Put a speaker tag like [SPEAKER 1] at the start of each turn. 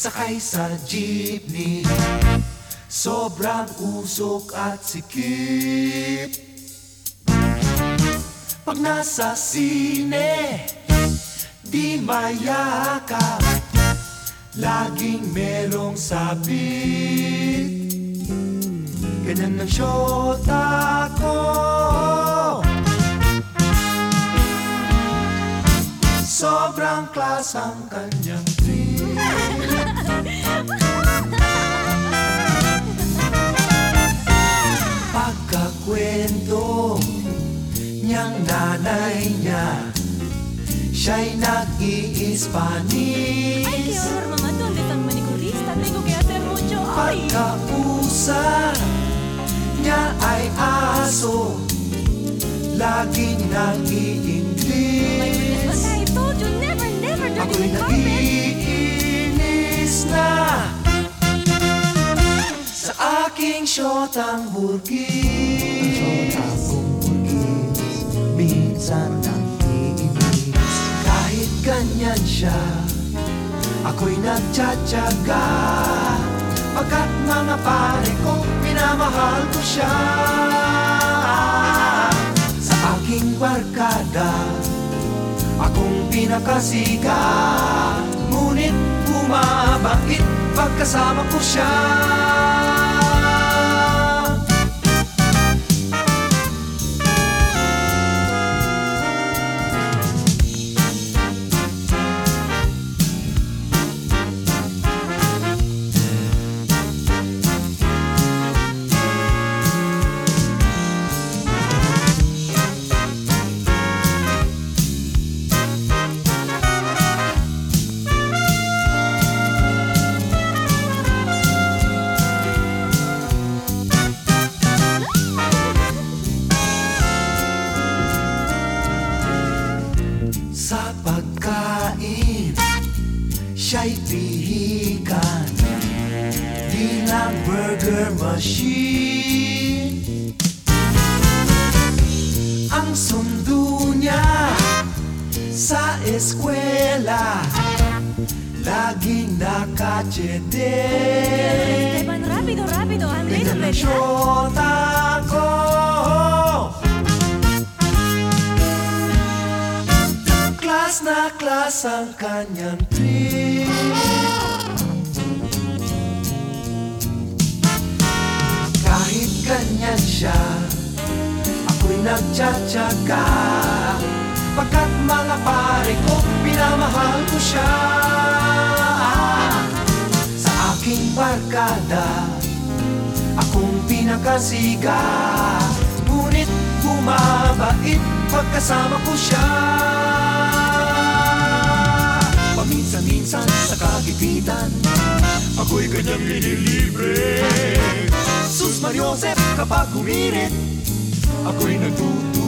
[SPEAKER 1] Sakay sa jeepney. Sobrang usok at sikip. Pag nasa sine Di mayakap Laging merong sabit. Ganyan ang syota ko Sobrang klas ang kanyang trip Pagkakwento niyang nanay niya Siya'y
[SPEAKER 2] Ay,
[SPEAKER 1] nag-i-Spanish
[SPEAKER 2] qué horror, mamá. ¿Dónde el manicurista? Tengo que hacer mucho. Ay,
[SPEAKER 1] Pagkausap niya ay aso Laging nag-i-English
[SPEAKER 2] I told you never, never dirty
[SPEAKER 1] Ako'y
[SPEAKER 2] my carpet.
[SPEAKER 1] naiinis na. Sa aking syotang burgis Ang syota kong burgis Minsan nang-iinis Kahit ganyan siya Ako'y nagtsatsaga. Pagkat mga pare ko Minamahal ko siya barkada. Akong pinakasiga Ngunit bumabait Pagkasama ko siya Sa pagkain Siya'y pihikan. Di ng burger machine. Ang sundo niya Sa eskwela Laging nakachede
[SPEAKER 2] Esteban, rápido, rápido. I'm late
[SPEAKER 1] Ganyan na klas ang kanyang trip Kahit ganyan siya Ako'y nagtsatsaga. Pagkat mga pare ko Pinamahal ko siya. Sa aking barkada Akong pinakasiga. Ngunit bumabait Pagkasama ko siya Paminsan-minsan sa kagipitan Ako'y kanyang linilibre Sus Mariosep kapag humirit Ako'y nagtutulog